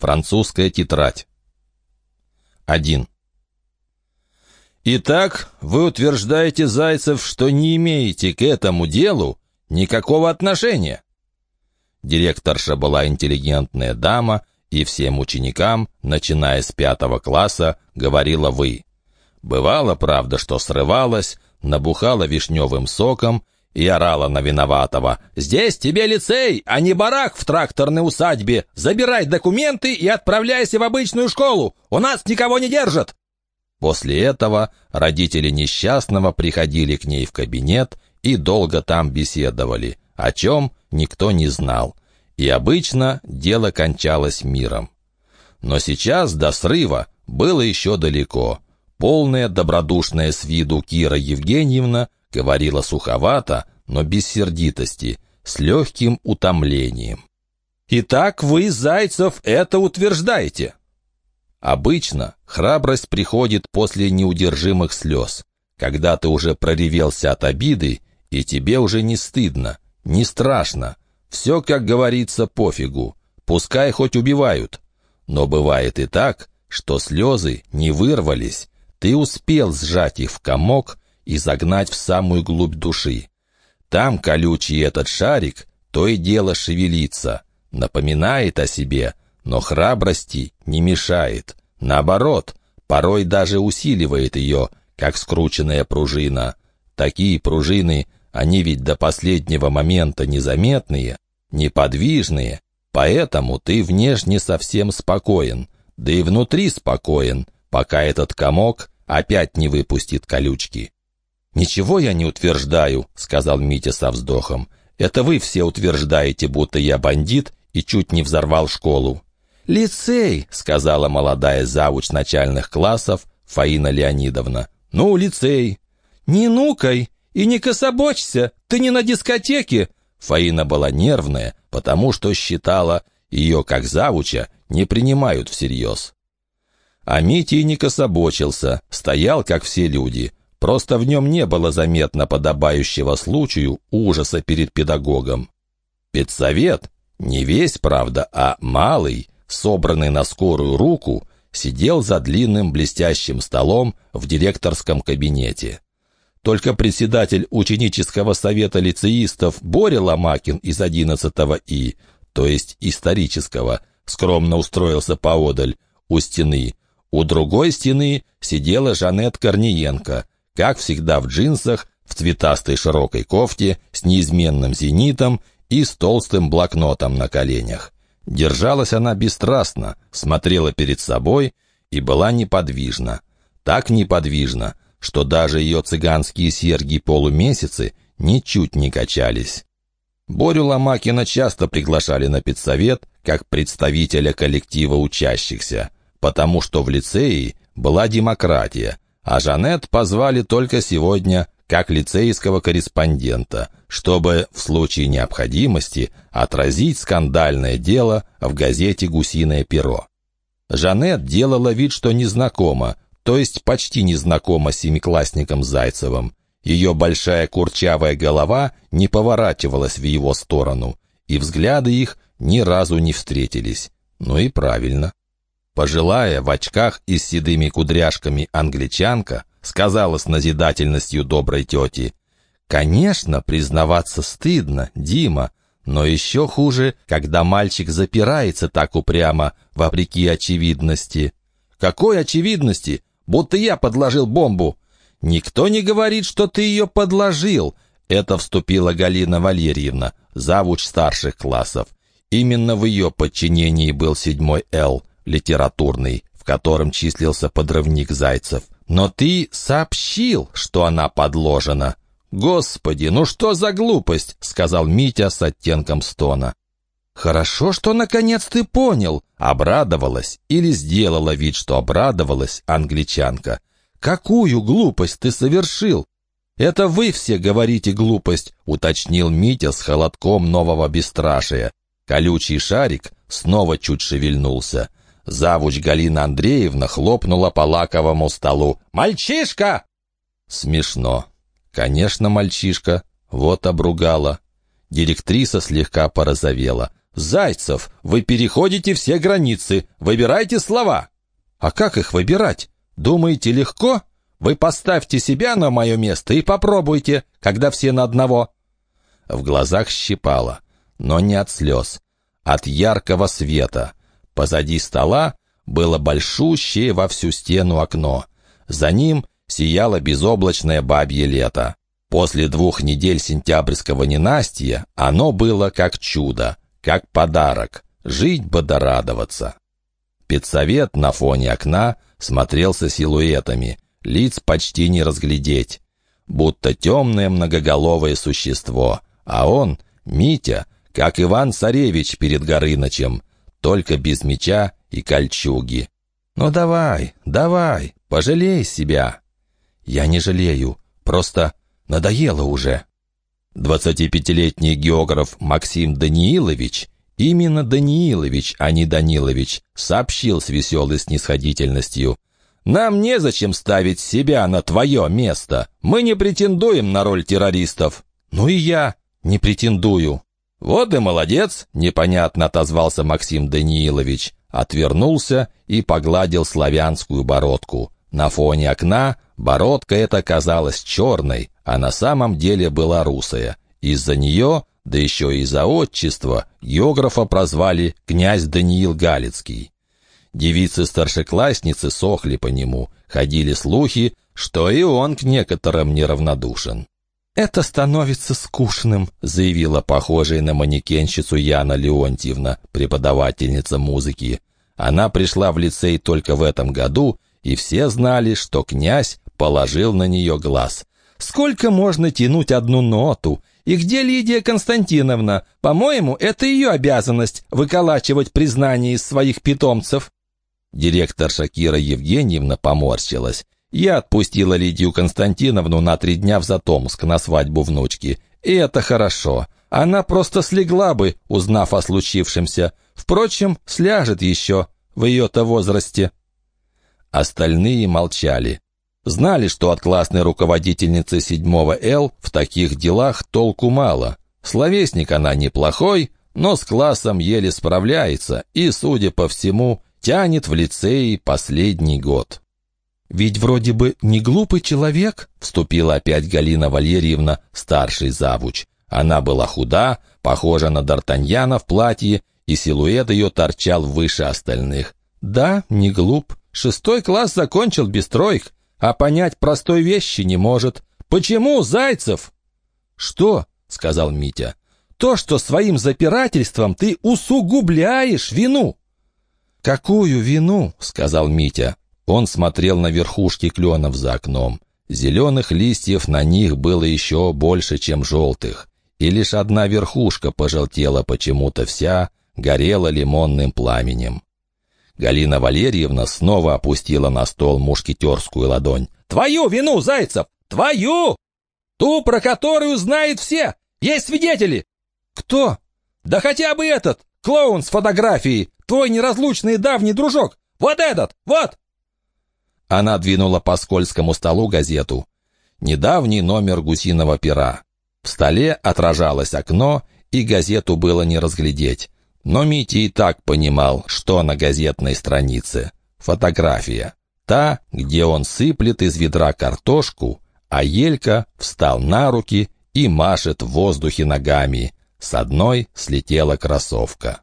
Французская тетрадь. 1. Итак, вы утверждаете, Зайцев, что не имеете к этому делу никакого отношения? Директорша была интеллигентная дама, и всем ученикам, начиная с пятого класса, говорила «вы». Бывало, правда, что срывалась, набухала вишневым соком и орала на виноватого. «Здесь тебе лицей, а не барак в тракторной усадьбе! Забирай документы и отправляйся в обычную школу! У нас никого не держат!» После этого родители несчастного приходили к ней в кабинет и долго там беседовали, о чем никто не знал. И обычно дело кончалось миром. Но сейчас до срыва было еще далеко. Полная добродушная с виду Кира Евгеньевна говорила суховато, но без сердитости, с легким утомлением. «Итак вы, Зайцев, это утверждаете?» Обычно храбрость приходит после неудержимых слез, когда ты уже проревелся от обиды, и тебе уже не стыдно, не страшно. Все, как говорится, пофигу, пускай хоть убивают. Но бывает и так, что слезы не вырвались, ты успел сжать их в комок и загнать в самую глубь души. Там колючий этот шарик то и дело шевелится, напоминает о себе, но храбрости не мешает. Наоборот, порой даже усиливает ее, как скрученная пружина. Такие пружины, они ведь до последнего момента незаметные, неподвижные, поэтому ты внешне совсем спокоен, да и внутри спокоен, пока этот комок опять не выпустит колючки. «Ничего я не утверждаю», — сказал Митя со вздохом. «Это вы все утверждаете, будто я бандит и чуть не взорвал школу. «Лицей», — сказала молодая завуч начальных классов Фаина Леонидовна. «Ну, лицей». «Не нукай и не кособочься, ты не на дискотеке». Фаина была нервная, потому что считала, ее, как завуча, не принимают всерьез. А Митя и не кособочился, стоял, как все люди. Просто в нем не было заметно подобающего случаю ужаса перед педагогом. Педсовет, не весь, правда, а малый, собранный на скорую руку, сидел за длинным блестящим столом в директорском кабинете. Только председатель ученического совета лицеистов Боря Ломакин из 11 И, то есть исторического, скромно устроился поодаль, у стены. У другой стены сидела Жанет Корниенко, как всегда в джинсах, в цветастой широкой кофте, с неизменным зенитом и с толстым блокнотом на коленях. Держалась она бесстрастно, смотрела перед собой и была неподвижна. Так неподвижна, что даже ее цыганские серьги-полумесяцы ничуть не качались. Борю Ломакина часто приглашали на педсовет как представителя коллектива учащихся, потому что в лицее была демократия, а Жанет позвали только сегодня как лицейского корреспондента, чтобы в случае необходимости отразить скандальное дело в газете «Гусиное перо». Жанет делала вид, что незнакома, то есть почти незнакома с Зайцевым. Ее большая курчавая голова не поворачивалась в его сторону, и взгляды их ни разу не встретились. Ну и правильно. Пожилая, в очках и с седыми кудряшками англичанка, сказала с назидательностью доброй тети. «Конечно, признаваться стыдно, Дима, но еще хуже, когда мальчик запирается так упрямо, вопреки очевидности». «Какой очевидности? Будто я подложил бомбу». «Никто не говорит, что ты ее подложил», — это вступила Галина Валерьевна, завуч старших классов. Именно в ее подчинении был седьмой «Л», литературный, в котором числился подрывник Зайцев. Но ты сообщил, что она подложена. Господи, ну что за глупость, сказал Митя с оттенком стона. Хорошо, что наконец ты понял, обрадовалась или сделала вид, что обрадовалась англичанка. Какую глупость ты совершил? Это вы все говорите глупость, уточнил Митя с холодком нового бесстрашия. Колючий шарик снова чуть шевельнулся. Завуч Галина Андреевна хлопнула по лаковому столу. «Мальчишка!» Смешно. Конечно, мальчишка. Вот обругала. Директриса слегка порозовела. «Зайцев, вы переходите все границы. Выбирайте слова». «А как их выбирать? Думаете, легко? Вы поставьте себя на мое место и попробуйте, когда все на одного». В глазах щипало, но не от слез, от яркого света. Позади стола было большущее во всю стену окно. За ним сияло безоблачное бабье лето. После двух недель сентябрьского ненастья оно было как чудо, как подарок. Жить бы да радоваться. Педсовет на фоне окна смотрелся силуэтами, лиц почти не разглядеть. Будто темное многоголовое существо, а он, Митя, как Иван-Царевич перед Горынычем, только без меча и кольчуги. «Ну давай, давай, пожалей себя». «Я не жалею, просто надоело уже». Двадцатипятилетний географ Максим Даниилович, именно Даниилович, а не Данилович, сообщил с веселой снисходительностью. «Нам незачем ставить себя на твое место. Мы не претендуем на роль террористов». «Ну и я не претендую». «Вот и молодец», — непонятно отозвался Максим Даниилович. Отвернулся и погладил славянскую бородку. На фоне окна бородка эта казалась черной, а на самом деле была русая. Из-за нее, да еще и из-за отчества, географа прозвали «князь Даниил Галицкий». Девицы-старшеклассницы сохли по нему, ходили слухи, что и он к некоторым неравнодушен. «Это становится скучным», — заявила похожая на манекенщицу Яна Леонтьевна, преподавательница музыки. Она пришла в лицей только в этом году, и все знали, что князь положил на нее глаз. «Сколько можно тянуть одну ноту? И где Лидия Константиновна? По-моему, это ее обязанность — выколачивать признание из своих питомцев». Директор Шакира Евгеньевна поморщилась. Я отпустила Лидию Константиновну на три дня в Затомск на свадьбу внучки. И это хорошо. Она просто слегла бы, узнав о случившемся. Впрочем, сляжет еще в ее-то возрасте. Остальные молчали. Знали, что от классной руководительницы седьмого Л в таких делах толку мало. Словесник она неплохой, но с классом еле справляется и, судя по всему, тянет в лицее последний год. «Ведь вроде бы не глупый человек», — вступила опять Галина Валерьевна, старший завуч. Она была худа, похожа на Д'Артаньяна в платье, и силуэт ее торчал выше остальных. «Да, не глуп. Шестой класс закончил без троек, а понять простой вещи не может. Почему, Зайцев?» «Что?» — сказал Митя. «То, что своим запирательством ты усугубляешь вину». «Какую вину?» — сказал Митя. Он смотрел на верхушки кленов за окном. Зеленых листьев на них было еще больше, чем желтых. И лишь одна верхушка пожелтела почему-то вся, горела лимонным пламенем. Галина Валерьевна снова опустила на стол мушкетерскую ладонь. «Твою вину, Зайцев! Твою! Ту, про которую знают все! Есть свидетели!» «Кто?» «Да хотя бы этот, клоун с фотографией, твой неразлучный давний дружок! Вот этот, вот!» Она двинула по скользкому столу газету. Недавний номер гусиного пера. В столе отражалось окно, и газету было не разглядеть. Но Митя и так понимал, что на газетной странице. Фотография. Та, где он сыплет из ведра картошку, а Елька встал на руки и машет в воздухе ногами. С одной слетела кроссовка.